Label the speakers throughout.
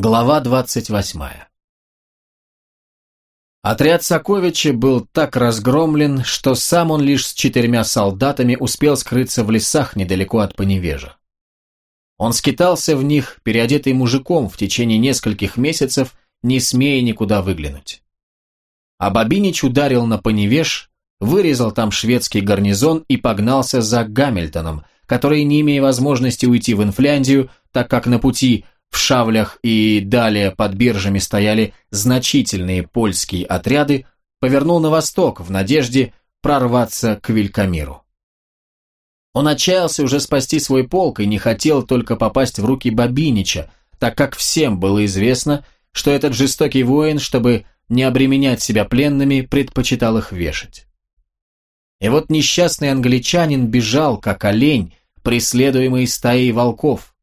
Speaker 1: Глава 28 Отряд Соковича был так разгромлен, что сам он лишь с четырьмя солдатами успел скрыться в лесах недалеко от Поневежа. Он скитался в них, переодетый мужиком в течение нескольких месяцев, не смея никуда выглянуть. А Бабинич ударил на Поневеж, вырезал там шведский гарнизон и погнался за Гамильтоном, который, не имея возможности уйти в Инфляндию, так как на пути в Шавлях и далее под биржами стояли значительные польские отряды, повернул на восток в надежде прорваться к Вилькамиру. Он отчаялся уже спасти свой полк и не хотел только попасть в руки Бабинича, так как всем было известно, что этот жестокий воин, чтобы не обременять себя пленными, предпочитал их вешать. И вот несчастный англичанин бежал, как олень, преследуемый стаей волков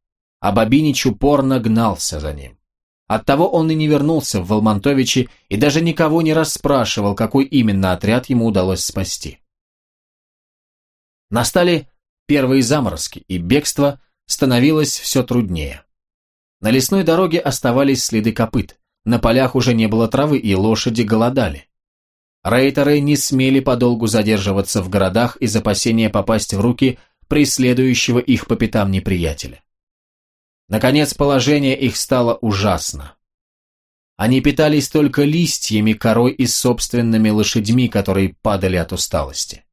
Speaker 1: а Бабинич упорно гнался за ним. Оттого он и не вернулся в Волмонтовичи и даже никого не расспрашивал, какой именно отряд ему удалось спасти. Настали первые заморозки, и бегство становилось все труднее. На лесной дороге оставались следы копыт, на полях уже не было травы, и лошади голодали. Рейтеры не смели подолгу задерживаться в городах из опасения попасть в руки преследующего их по пятам неприятеля. Наконец, положение их стало ужасно. Они питались только листьями, корой и собственными лошадьми, которые падали от усталости.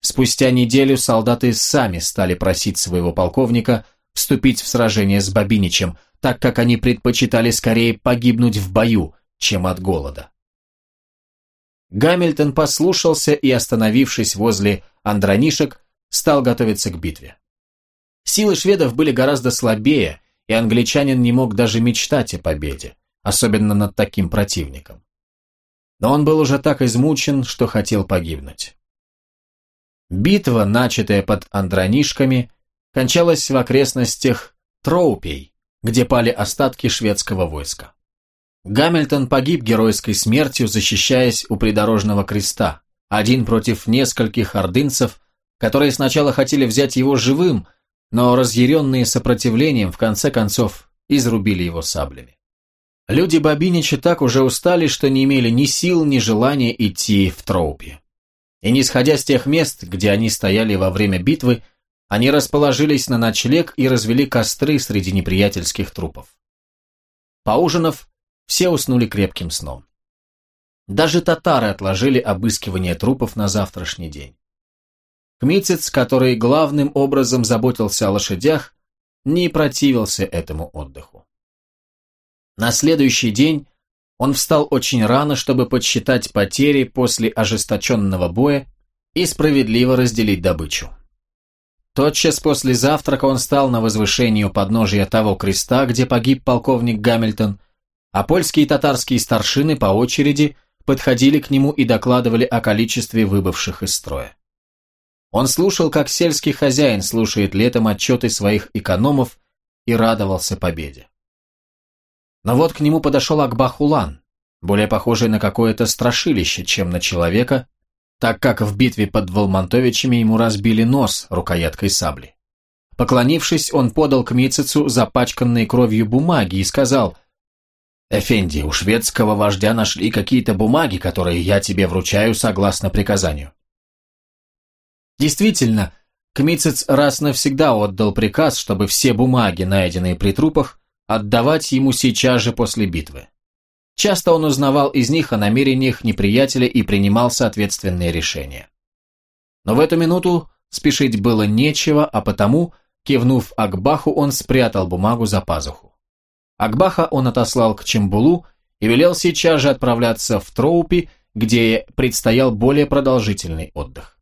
Speaker 1: Спустя неделю солдаты сами стали просить своего полковника вступить в сражение с Бабиничем, так как они предпочитали скорее погибнуть в бою, чем от голода. Гамильтон послушался и, остановившись возле Андронишек, стал готовиться к битве. Силы шведов были гораздо слабее, и англичанин не мог даже мечтать о победе, особенно над таким противником. Но он был уже так измучен, что хотел погибнуть. Битва, начатая под Андронишками, кончалась в окрестностях Троупей, где пали остатки шведского войска. Гамильтон погиб геройской смертью, защищаясь у придорожного креста, один против нескольких ордынцев, которые сначала хотели взять его живым, но разъяренные сопротивлением в конце концов изрубили его саблями. Люди Бабинича так уже устали, что не имели ни сил, ни желания идти в Троупе. И не сходя с тех мест, где они стояли во время битвы, они расположились на ночлег и развели костры среди неприятельских трупов. Поужинав, все уснули крепким сном. Даже татары отложили обыскивание трупов на завтрашний день. Кмицец, который главным образом заботился о лошадях, не противился этому отдыху. На следующий день он встал очень рано, чтобы подсчитать потери после ожесточенного боя и справедливо разделить добычу. Тотчас после завтрака он стал на возвышении у подножия того креста, где погиб полковник Гамильтон, а польские и татарские старшины по очереди подходили к нему и докладывали о количестве выбывших из строя. Он слушал, как сельский хозяин слушает летом отчеты своих экономов и радовался победе. Но вот к нему подошел Акбахулан, более похожий на какое-то страшилище, чем на человека, так как в битве под Волмонтовичами ему разбили нос рукояткой сабли. Поклонившись, он подал к Мицицу запачканные кровью бумаги и сказал, «Эфенди, у шведского вождя нашли какие-то бумаги, которые я тебе вручаю согласно приказанию. Действительно, Кмицец раз навсегда отдал приказ, чтобы все бумаги, найденные при трупах, отдавать ему сейчас же после битвы. Часто он узнавал из них о намерениях неприятеля и принимал соответственные решения. Но в эту минуту спешить было нечего, а потому, кивнув Акбаху, он спрятал бумагу за пазуху. Акбаха он отослал к Чембулу и велел сейчас же отправляться в Троупи, где предстоял более продолжительный отдых.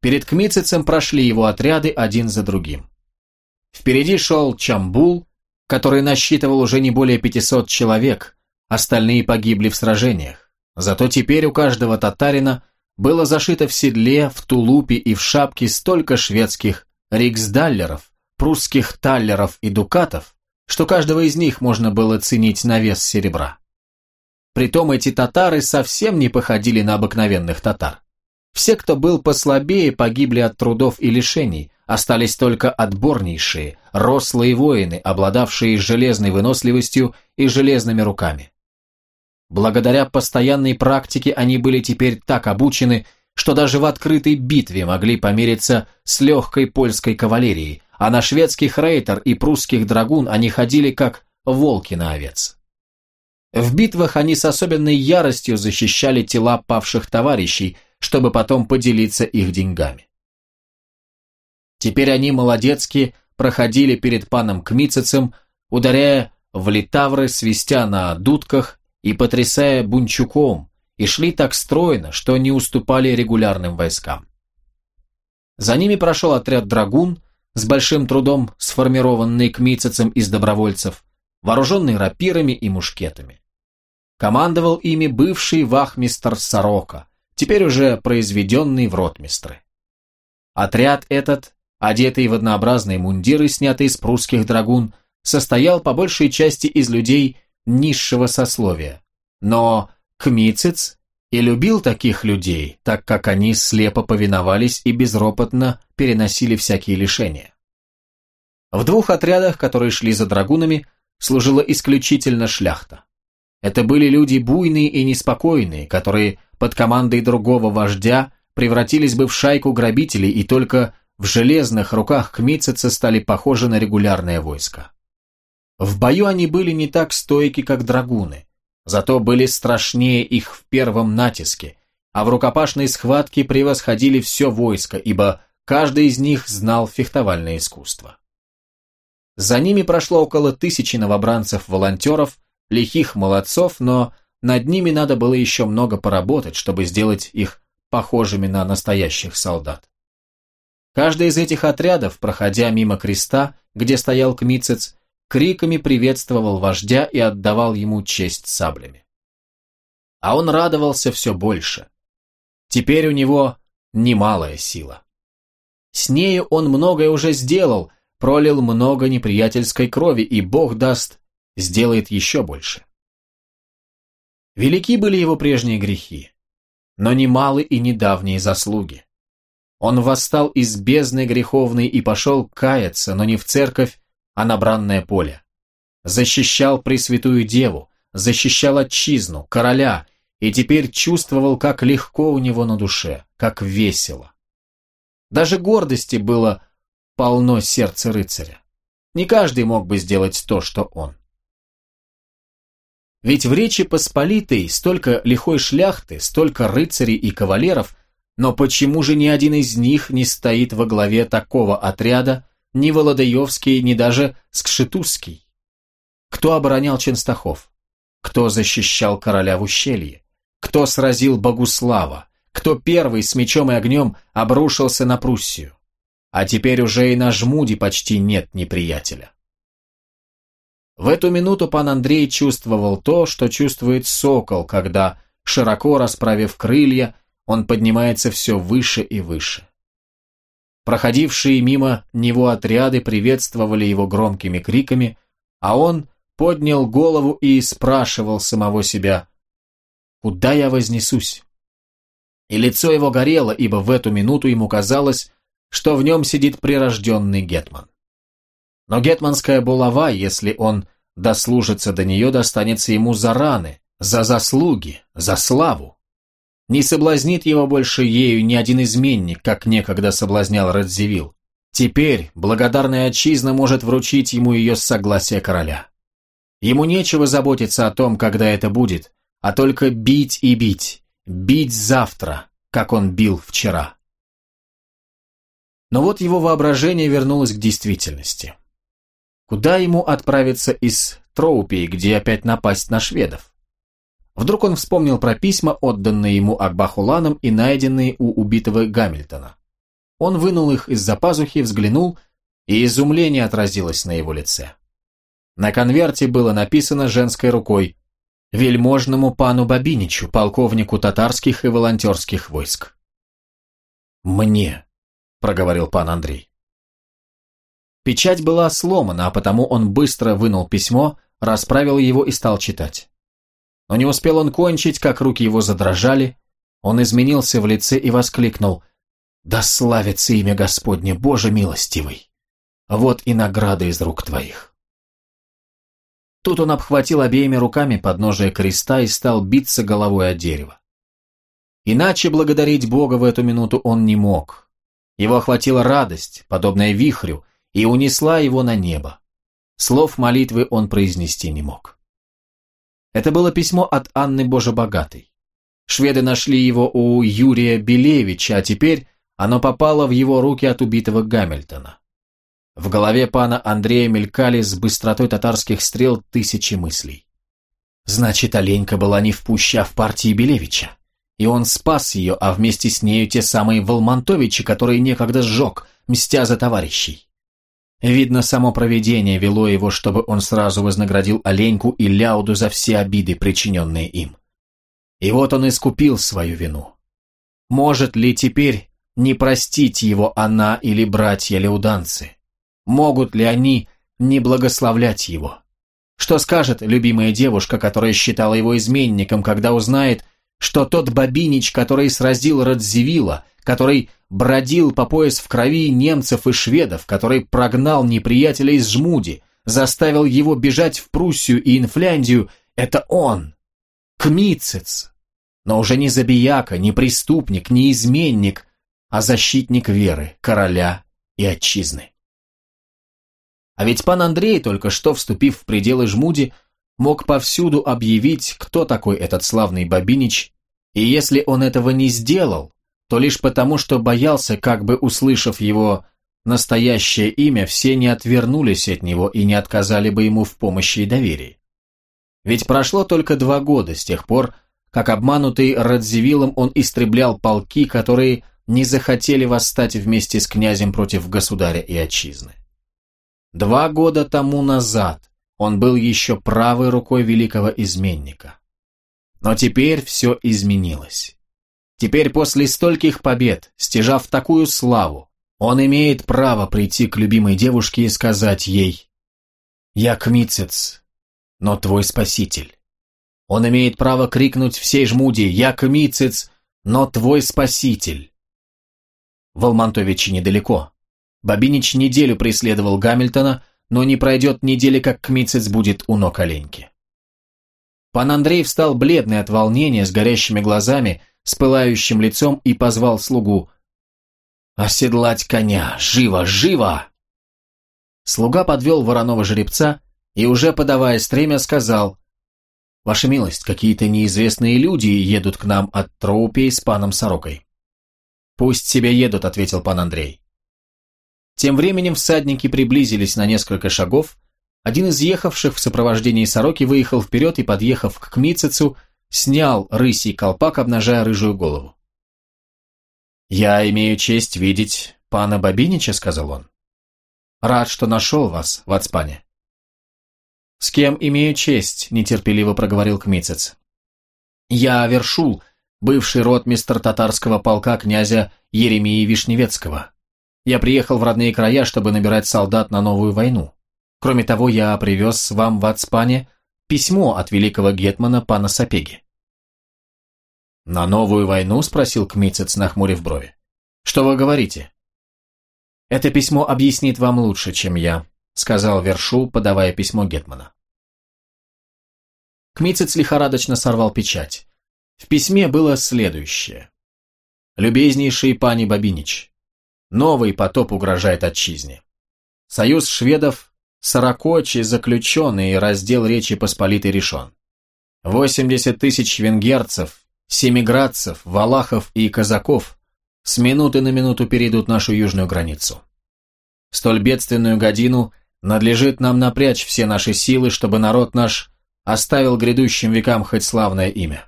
Speaker 1: Перед Кмицицем прошли его отряды один за другим. Впереди шел Чамбул, который насчитывал уже не более 500 человек, остальные погибли в сражениях. Зато теперь у каждого татарина было зашито в седле, в тулупе и в шапке столько шведских риксдаллеров, прусских таллеров и дукатов, что каждого из них можно было ценить на вес серебра. Притом эти татары совсем не походили на обыкновенных татар. Все, кто был послабее, погибли от трудов и лишений, Остались только отборнейшие, рослые воины, обладавшие железной выносливостью и железными руками. Благодаря постоянной практике они были теперь так обучены, что даже в открытой битве могли помериться с легкой польской кавалерией, а на шведских рейтер и прусских драгун они ходили как волки на овец. В битвах они с особенной яростью защищали тела павших товарищей, чтобы потом поделиться их деньгами. Теперь они молодецки проходили перед паном Кмицецем, ударяя в литавры, свистя на дудках и потрясая бунчуком, и шли так стройно, что не уступали регулярным войскам. За ними прошел отряд драгун, с большим трудом сформированный Кмицецем из добровольцев, вооруженный рапирами и мушкетами. Командовал ими бывший вахмистр Сорока, теперь уже произведенный в ротмистры. Отряд этот одетый в однообразные мундиры, снятые из прусских драгун, состоял по большей части из людей низшего сословия. Но Кмицец и любил таких людей, так как они слепо повиновались и безропотно переносили всякие лишения. В двух отрядах, которые шли за драгунами, служила исключительно шляхта. Это были люди буйные и неспокойные, которые под командой другого вождя превратились бы в шайку грабителей и только в железных руках кмитцицы стали похожи на регулярное войско. В бою они были не так стойки, как драгуны, зато были страшнее их в первом натиске, а в рукопашной схватке превосходили все войско, ибо каждый из них знал фехтовальное искусство. За ними прошло около тысячи новобранцев-волонтеров, лихих молодцов, но над ними надо было еще много поработать, чтобы сделать их похожими на настоящих солдат. Каждый из этих отрядов, проходя мимо креста, где стоял Кмицец, криками приветствовал вождя и отдавал ему честь саблями. А он радовался все больше. Теперь у него немалая сила. С нею он многое уже сделал, пролил много неприятельской крови, и Бог даст, сделает еще больше. Велики были его прежние грехи, но немалы и недавние заслуги. Он восстал из бездны греховной и пошел каяться, но не в церковь, а на бранное поле. Защищал Пресвятую Деву, защищал отчизну, короля, и теперь чувствовал, как легко у него на душе, как весело. Даже гордости было полно сердце рыцаря. Не каждый мог бы сделать то, что он. Ведь в Речи Посполитой столько лихой шляхты, столько рыцарей и кавалеров, но почему же ни один из них не стоит во главе такого отряда, ни Володаевский, ни даже Скшетузский? Кто оборонял Ченстахов? Кто защищал короля в ущелье? Кто сразил Богуслава? Кто первый с мечом и огнем обрушился на Пруссию? А теперь уже и на Жмуде почти нет неприятеля. В эту минуту пан Андрей чувствовал то, что чувствует сокол, когда, широко расправив крылья, он поднимается все выше и выше. Проходившие мимо него отряды приветствовали его громкими криками, а он поднял голову и спрашивал самого себя, «Куда я вознесусь?» И лицо его горело, ибо в эту минуту ему казалось, что в нем сидит прирожденный гетман. Но гетманская булава, если он дослужится до нее, достанется ему за раны, за заслуги, за славу. Не соблазнит его больше ею ни один изменник, как некогда соблазнял Радзивилл. Теперь благодарная отчизна может вручить ему ее с согласия короля. Ему нечего заботиться о том, когда это будет, а только бить и бить, бить завтра, как он бил вчера. Но вот его воображение вернулось к действительности. Куда ему отправиться из Троупи, где опять напасть на шведов? Вдруг он вспомнил про письма, отданные ему Акбахуланом и найденные у убитого Гамильтона. Он вынул их из-за пазухи, взглянул, и изумление отразилось на его лице. На конверте было написано женской рукой «Вельможному пану Бабиничу, полковнику татарских и волонтерских войск». «Мне», — проговорил пан Андрей. Печать была сломана, а потому он быстро вынул письмо, расправил его и стал читать. Но не успел он кончить, как руки его задрожали. Он изменился в лице и воскликнул. Да славится имя Господне, Боже милостивый! Вот и награда из рук твоих. Тут он обхватил обеими руками подножие креста и стал биться головой о дерево. Иначе благодарить Бога в эту минуту он не мог. Его охватила радость, подобная вихрю, и унесла его на небо. Слов молитвы он произнести не мог. Это было письмо от Анны Божебогатой. Шведы нашли его у Юрия Белевича, а теперь оно попало в его руки от убитого Гамильтона. В голове пана Андрея мелькали с быстротой татарских стрел тысячи мыслей. Значит, Оленька была не в а в партии Белевича. И он спас ее, а вместе с нею те самые Волмонтовичи, которые некогда сжег, мстя за товарищей. Видно, само провидение вело его, чтобы он сразу вознаградил Оленьку и Ляуду за все обиды, причиненные им. И вот он искупил свою вину. Может ли теперь не простить его она или братья-леуданцы? Могут ли они не благословлять его? Что скажет любимая девушка, которая считала его изменником, когда узнает, что тот Бабинич, который сразил Радзивилла, который бродил по пояс в крови немцев и шведов, который прогнал неприятеля из Жмуди, заставил его бежать в Пруссию и Инфляндию, это он, Кмицец, но уже не забияка, не преступник, не изменник, а защитник веры, короля и отчизны. А ведь пан Андрей, только что вступив в пределы Жмуди, мог повсюду объявить, кто такой этот славный Бабинич, и если он этого не сделал, то лишь потому, что боялся, как бы услышав его настоящее имя, все не отвернулись от него и не отказали бы ему в помощи и доверии. Ведь прошло только два года с тех пор, как обманутый Радзивиллом он истреблял полки, которые не захотели восстать вместе с князем против государя и отчизны. Два года тому назад он был еще правой рукой великого изменника. Но теперь все изменилось. Теперь после стольких побед, стяжав такую славу, он имеет право прийти к любимой девушке и сказать ей «Я кмицец, но твой спаситель». Он имеет право крикнуть всей жмуди «Я кмицец, но твой спаситель». Волмантовичи недалеко. Бабинич неделю преследовал Гамильтона, но не пройдет недели, как Кмицец будет у ног оленьки. Пан Андрей встал бледный от волнения, с горящими глазами, с пылающим лицом и позвал слугу. «Оседлать коня! Живо, живо!» Слуга подвел вороного жеребца и, уже подавая стремя, сказал «Ваша милость, какие-то неизвестные люди едут к нам от Троупей с паном Сорокой». «Пусть себе едут», — ответил пан Андрей. Тем временем всадники приблизились на несколько шагов, один из ехавших в сопровождении сороки выехал вперед и, подъехав к Кмицецу, снял рысий колпак, обнажая рыжую голову. «Я имею честь видеть пана Бабинича», — сказал он. «Рад, что нашел вас в Ацпане». «С кем имею честь?» — нетерпеливо проговорил Кмицец. «Я Вершул, бывший ротмистр татарского полка князя Еремии Вишневецкого. Я приехал в родные края, чтобы набирать солдат на новую войну. Кроме того, я привез вам в Ацпане письмо от великого гетмана пана Сапеги. «На новую войну?» – спросил Кмицец, нахмурив брови. «Что вы говорите?» «Это письмо объяснит вам лучше, чем я», – сказал Вершул, подавая письмо гетмана. Кмицец лихорадочно сорвал печать. В письме было следующее. «Любезнейший пани Бабинич, Новый потоп угрожает отчизне. Союз шведов сорокочи заключен и раздел Речи Посполитой решен. 80 тысяч венгерцев, семиградцев, валахов и казаков с минуты на минуту перейдут нашу южную границу. В столь бедственную годину надлежит нам напрячь все наши силы, чтобы народ наш оставил грядущим векам хоть славное имя.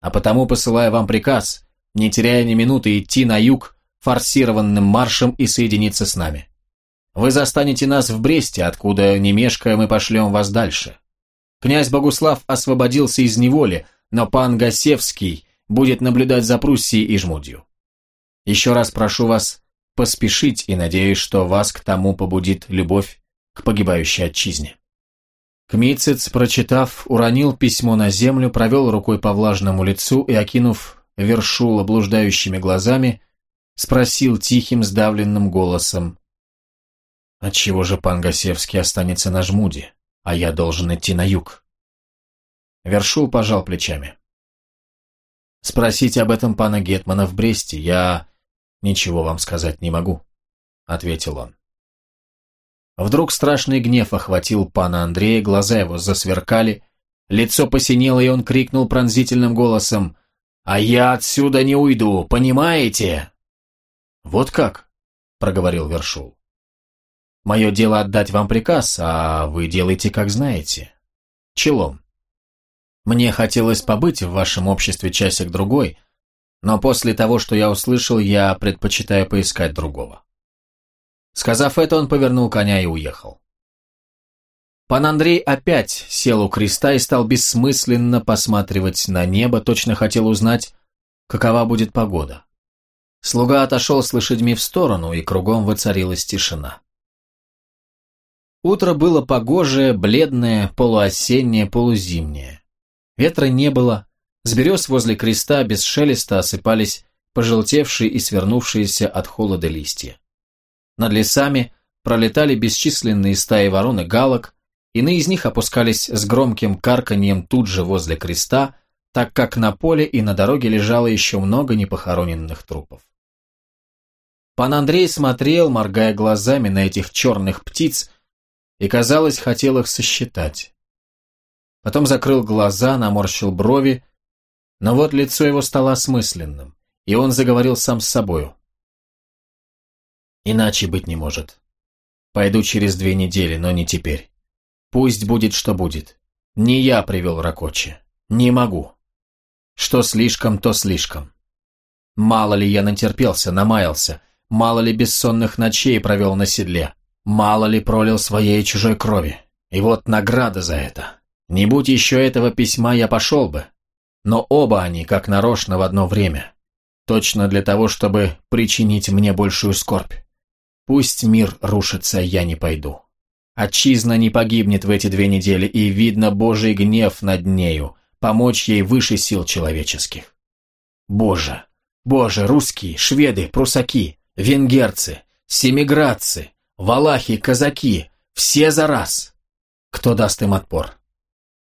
Speaker 1: А потому посылаю вам приказ, не теряя ни минуты, идти на юг форсированным маршем и соединиться с нами. Вы застанете нас в Бресте, откуда, не мешкая, мы пошлем вас дальше. Князь Богуслав освободился из неволи, но пан Гасевский будет наблюдать за Пруссией и Жмудью. Еще раз прошу вас поспешить и надеюсь, что вас к тому побудит любовь к погибающей отчизне. Кмицец, прочитав, уронил письмо на землю, провел рукой по влажному лицу и, окинув вершула блуждающими глазами, спросил тихим сдавленным голосом. «Отчего же пан Гасевский останется на жмуде, а я должен идти на юг?» Вершул пожал плечами. «Спросите об этом пана Гетмана в Бресте, я ничего вам сказать не могу», — ответил он. Вдруг страшный гнев охватил пана Андрея, глаза его засверкали, лицо посинело, и он крикнул пронзительным голосом «А я отсюда не уйду, понимаете?» «Вот как?» — проговорил Вершул. «Мое дело отдать вам приказ, а вы делаете, как знаете. Челом. Мне хотелось побыть в вашем обществе часик-другой, но после того, что я услышал, я предпочитаю поискать другого». Сказав это, он повернул коня и уехал. Пан Андрей опять сел у креста и стал бессмысленно посматривать на небо, точно хотел узнать, какова будет погода. Слуга отошел с лошадьми в сторону, и кругом воцарилась тишина. Утро было погожее, бледное, полуосеннее, полузимнее. Ветра не было, с берез возле креста без шелеста осыпались пожелтевшие и свернувшиеся от холода листья. Над лесами пролетали бесчисленные стаи ворон и галок, иные из них опускались с громким карканьем тут же возле креста, так как на поле и на дороге лежало еще много непохороненных трупов. Пан Андрей смотрел, моргая глазами на этих черных птиц, и, казалось, хотел их сосчитать. Потом закрыл глаза, наморщил брови, но вот лицо его стало осмысленным, и он заговорил сам с собою. Иначе быть не может. Пойду через две недели, но не теперь. Пусть будет, что будет. Не я привел Ракочи. Не могу. Что слишком, то слишком. Мало ли я натерпелся, намаялся, мало ли бессонных ночей провел на седле, мало ли пролил своей чужой крови. И вот награда за это. Не будь еще этого письма, я пошел бы. Но оба они, как нарочно, в одно время. Точно для того, чтобы причинить мне большую скорбь. Пусть мир рушится, я не пойду. Отчизна не погибнет в эти две недели, и видно Божий гнев над нею, помочь ей выше сил человеческих. Боже, Боже, русские, шведы, прусаки, венгерцы, семиградцы, валахи, казаки, все за раз. Кто даст им отпор?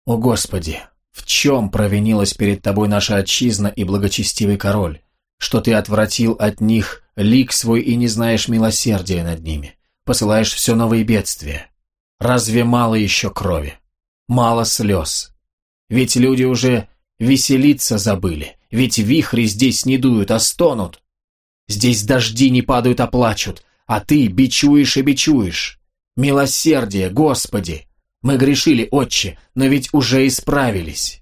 Speaker 1: О Господи, в чем провинилась перед тобой наша отчизна и благочестивый король, что ты отвратил от них лик свой и не знаешь милосердия над ними. Посылаешь все новые бедствия. Разве мало еще крови? Мало слез? Ведь люди уже веселиться забыли, ведь вихри здесь не дуют, а стонут. Здесь дожди не падают, а плачут, а ты бичуешь и бичуешь. Милосердие, Господи! Мы грешили, отче, но ведь уже исправились.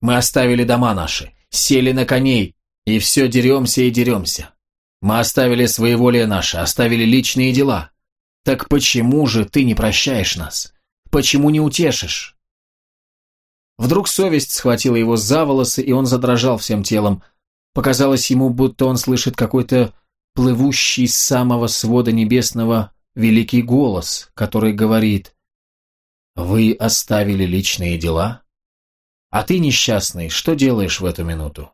Speaker 1: Мы оставили дома наши, сели на коней, и все деремся и деремся. Мы оставили своеволие наше, оставили личные дела. Так почему же ты не прощаешь нас? Почему не утешишь?» Вдруг совесть схватила его за волосы, и он задрожал всем телом. Показалось ему, будто он слышит какой-то плывущий с самого свода небесного великий голос, который говорит «Вы оставили личные дела? А ты, несчастный, что делаешь в эту минуту?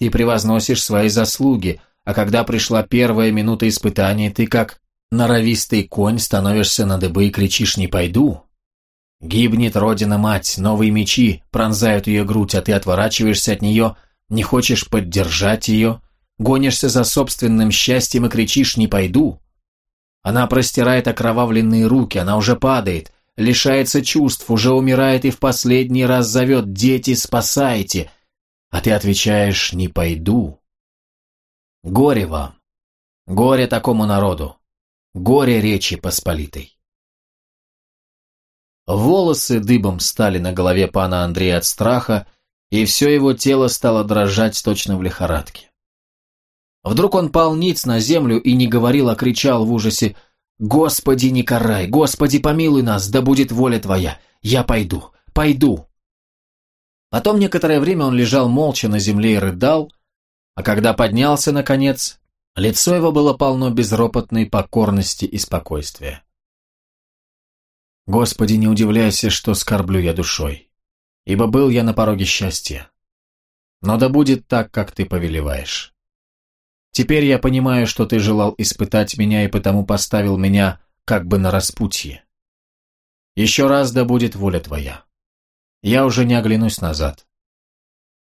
Speaker 1: Ты превозносишь свои заслуги, а когда пришла первая минута испытания, ты как норовистый конь становишься на дыбы и кричишь «не пойду». Гибнет родина-мать, новые мечи пронзают ее грудь, а ты отворачиваешься от нее, не хочешь поддержать ее, гонишься за собственным счастьем и кричишь «не пойду». Она простирает окровавленные руки, она уже падает, лишается чувств, уже умирает и в последний раз зовет «Дети, спасайте!» А ты отвечаешь «Не пойду». Горе вам! Горе такому народу! Горе Речи Посполитой! Волосы дыбом стали на голове пана Андрея от страха, и все его тело стало дрожать точно в лихорадке. Вдруг он пал ниц на землю и не говорил, а кричал в ужасе «Господи, не карай! Господи, помилуй нас! Да будет воля Твоя! Я пойду! Пойду!» Потом некоторое время он лежал молча на земле и рыдал, а когда поднялся, наконец, лицо его было полно безропотной покорности и спокойствия. Господи, не удивляйся, что скорблю я душой, ибо был я на пороге счастья. Но да будет так, как ты повелеваешь. Теперь я понимаю, что ты желал испытать меня и потому поставил меня как бы на распутье. Еще раз да будет воля твоя. Я уже не оглянусь назад.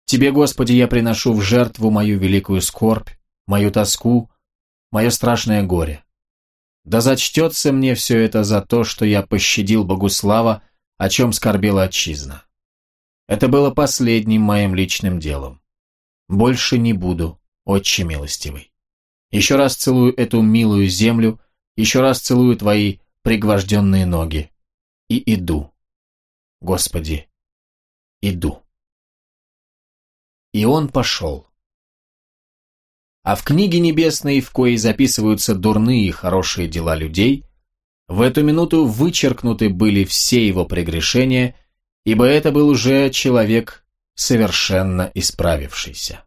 Speaker 1: Тебе, Господи, я приношу в жертву мою великую скорбь, мою тоску, мое страшное горе. Да зачтется мне все это за то, что я пощадил Богуслава, о чем скорбела отчизна. Это было последним моим личным делом. Больше не буду, отче милостивый. Еще раз целую эту милую землю, еще раз целую твои пригвожденные ноги. И иду. Господи, иду. И он пошел. А в книге небесной, в коей записываются дурные и хорошие дела людей, в эту минуту вычеркнуты были все его прегрешения, ибо это был уже человек, совершенно исправившийся.